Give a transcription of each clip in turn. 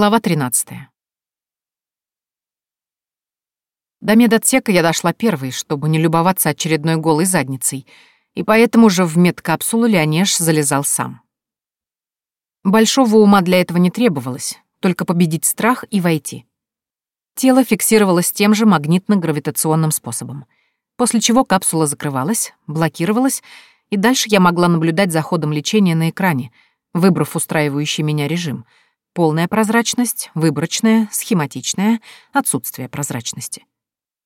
Глава 13. До медотсека я дошла первой, чтобы не любоваться очередной голой задницей, и поэтому же в медкапсулу Леонеж залезал сам. Большого ума для этого не требовалось, только победить страх и войти. Тело фиксировалось тем же магнитно-гравитационным способом, после чего капсула закрывалась, блокировалась, и дальше я могла наблюдать за ходом лечения на экране, выбрав устраивающий меня режим — Полная прозрачность, выборочная, схематичная, отсутствие прозрачности.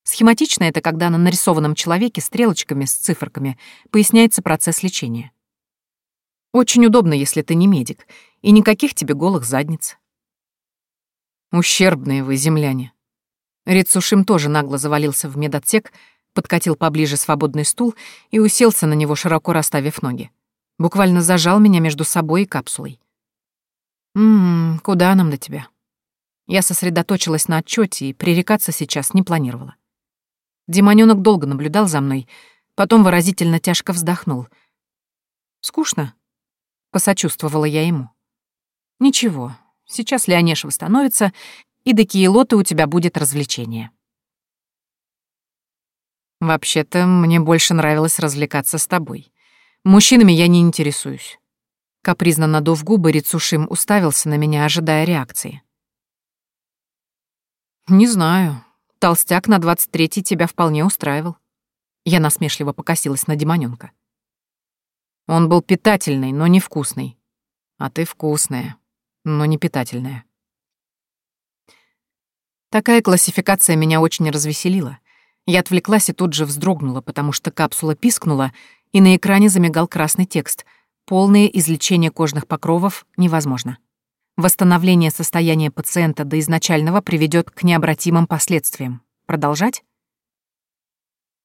Схематичная — это когда на нарисованном человеке стрелочками с циферками поясняется процесс лечения. Очень удобно, если ты не медик, и никаких тебе голых задниц. Ущербные вы, земляне. Рицушим тоже нагло завалился в медотсек, подкатил поближе свободный стул и уселся на него, широко расставив ноги. Буквально зажал меня между собой и капсулой. «Ммм, куда нам до тебя?» Я сосредоточилась на отчете и пререкаться сейчас не планировала. Демонёнок долго наблюдал за мной, потом выразительно тяжко вздохнул. «Скучно?» — посочувствовала я ему. «Ничего, сейчас Леонеш восстановится, и до Киелоты у тебя будет развлечение». «Вообще-то мне больше нравилось развлекаться с тобой. Мужчинами я не интересуюсь. Капризно надув губы, Рицушим уставился на меня, ожидая реакции. «Не знаю. Толстяк на двадцать третий тебя вполне устраивал». Я насмешливо покосилась на демонёнка. Он был питательный, но невкусный. А ты вкусная, но не питательная. Такая классификация меня очень развеселила. Я отвлеклась и тут же вздрогнула, потому что капсула пискнула, и на экране замигал красный текст — Полное излечение кожных покровов невозможно. Восстановление состояния пациента до изначального приведет к необратимым последствиям. Продолжать?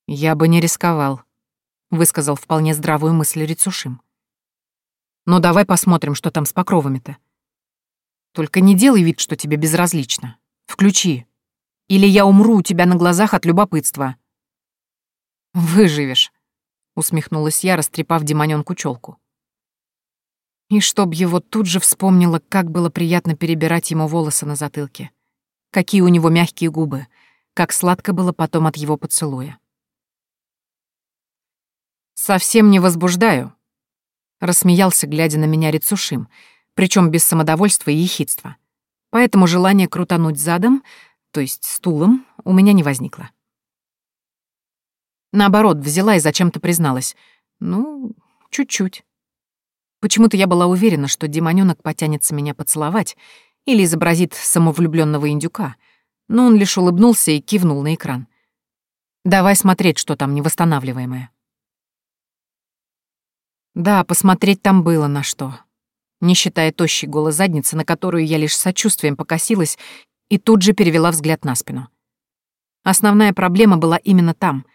Я бы не рисковал, высказал вполне здравую мысль Рицушим. Но давай посмотрим, что там с покровами-то. Только не делай вид, что тебе безразлично. Включи. Или я умру у тебя на глазах от любопытства. Выживешь, усмехнулась я, растрепав демонёнку чёлку. И чтоб его тут же вспомнила, как было приятно перебирать ему волосы на затылке. Какие у него мягкие губы, как сладко было потом от его поцелуя. «Совсем не возбуждаю», — рассмеялся, глядя на меня Рицушим, причем без самодовольства и ехидства. Поэтому желание крутануть задом, то есть стулом, у меня не возникло. Наоборот, взяла и зачем-то призналась. Ну, чуть-чуть. Почему-то я была уверена, что демонёнок потянется меня поцеловать или изобразит самовлюбленного индюка, но он лишь улыбнулся и кивнул на экран. «Давай смотреть, что там невосстанавливаемое». Да, посмотреть там было на что. Не считая тощей голой задницы, на которую я лишь сочувствием покосилась и тут же перевела взгляд на спину. Основная проблема была именно там.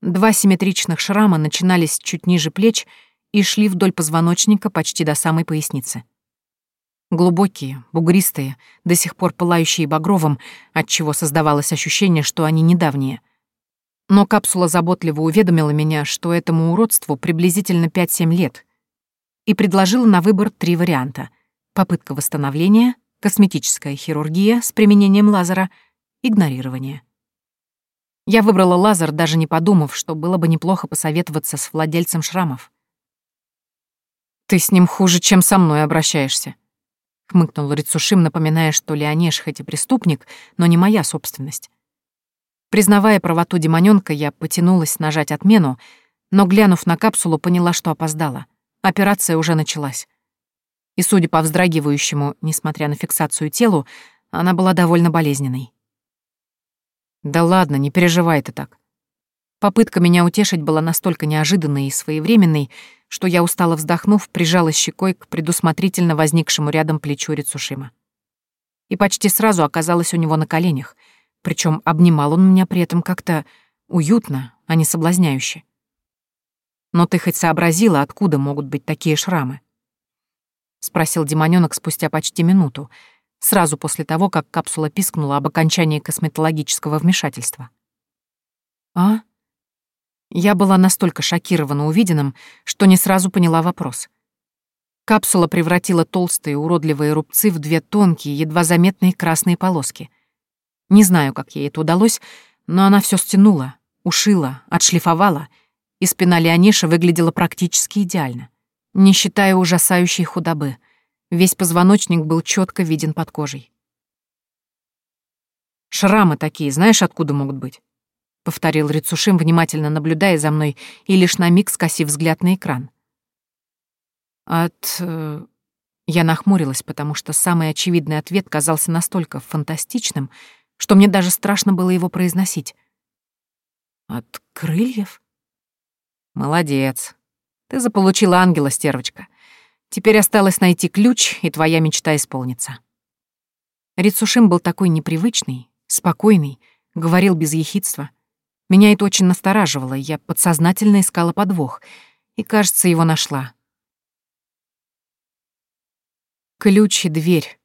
Два симметричных шрама начинались чуть ниже плеч — и шли вдоль позвоночника почти до самой поясницы. Глубокие, бугристые, до сих пор пылающие багровым, отчего создавалось ощущение, что они недавние. Но капсула заботливо уведомила меня, что этому уродству приблизительно 5-7 лет, и предложила на выбор три варианта — попытка восстановления, косметическая хирургия с применением лазера, игнорирование. Я выбрала лазер, даже не подумав, что было бы неплохо посоветоваться с владельцем шрамов. «Ты с ним хуже, чем со мной обращаешься», — хмыкнул Рицушим, напоминая, что Леонеж хоть и преступник, но не моя собственность. Признавая правоту демонёнка, я потянулась нажать отмену, но, глянув на капсулу, поняла, что опоздала. Операция уже началась. И, судя по вздрагивающему, несмотря на фиксацию телу, она была довольно болезненной. «Да ладно, не переживай ты так. Попытка меня утешить была настолько неожиданной и своевременной, что я, устало вздохнув, прижала щекой к предусмотрительно возникшему рядом плечу Рицушима. И почти сразу оказалась у него на коленях, причем обнимал он меня при этом как-то уютно, а не соблазняюще. «Но ты хоть сообразила, откуда могут быть такие шрамы?» — спросил демонёнок спустя почти минуту, сразу после того, как капсула пискнула об окончании косметологического вмешательства. «А?» Я была настолько шокирована увиденным, что не сразу поняла вопрос. Капсула превратила толстые уродливые рубцы в две тонкие, едва заметные красные полоски. Не знаю, как ей это удалось, но она все стянула, ушила, отшлифовала, и спина Леониша выглядела практически идеально, не считая ужасающей худобы. Весь позвоночник был четко виден под кожей. «Шрамы такие, знаешь, откуда могут быть?» — повторил Рицушим, внимательно наблюдая за мной и лишь на миг скосив взгляд на экран. От... Э, я нахмурилась, потому что самый очевидный ответ казался настолько фантастичным, что мне даже страшно было его произносить. От крыльев? Молодец. Ты заполучила ангела, стервочка. Теперь осталось найти ключ, и твоя мечта исполнится. Рицушим был такой непривычный, спокойный, говорил без ехидства. Меня это очень настораживало, я подсознательно искала подвох, и, кажется, его нашла. Ключ и дверь.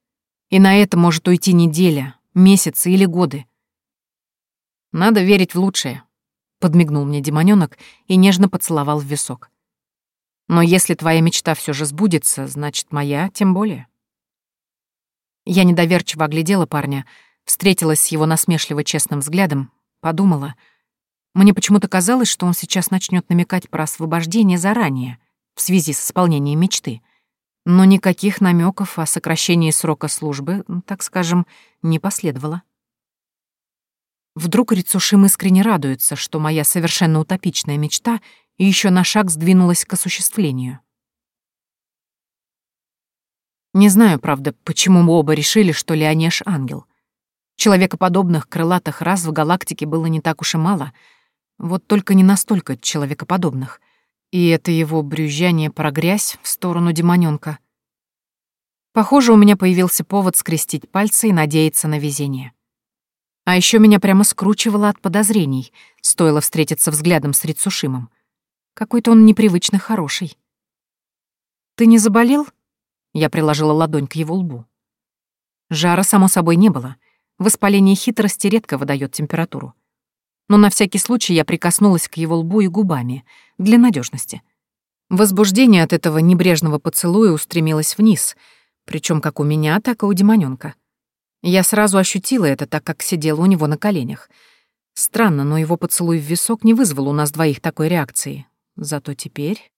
И на это может уйти неделя, месяцы или годы. Надо верить в лучшее, подмигнул мне демонёнок и нежно поцеловал в висок. Но если твоя мечта все же сбудется, значит, моя тем более. Я недоверчиво оглядела парня, встретилась с его насмешливо честным взглядом, подумала. Мне почему-то казалось, что он сейчас начнет намекать про освобождение заранее, в связи с исполнением мечты — но никаких намеков о сокращении срока службы, так скажем, не последовало. Вдруг Рицушим искренне радуется, что моя совершенно утопичная мечта еще на шаг сдвинулась к осуществлению. Не знаю, правда, почему мы оба решили, что Леонеж — ангел. Человекоподобных крылатых рас в галактике было не так уж и мало, вот только не настолько человекоподобных — и это его брюзжание про грязь в сторону демонёнка. Похоже, у меня появился повод скрестить пальцы и надеяться на везение. А еще меня прямо скручивало от подозрений, стоило встретиться взглядом с Рицушимом. Какой-то он непривычно хороший. «Ты не заболел?» Я приложила ладонь к его лбу. Жара, само собой, не было. Воспаление хитрости редко выдает температуру но на всякий случай я прикоснулась к его лбу и губами, для надежности. Возбуждение от этого небрежного поцелуя устремилось вниз, причем как у меня, так и у демонёнка. Я сразу ощутила это, так как сидела у него на коленях. Странно, но его поцелуй в висок не вызвал у нас двоих такой реакции. Зато теперь...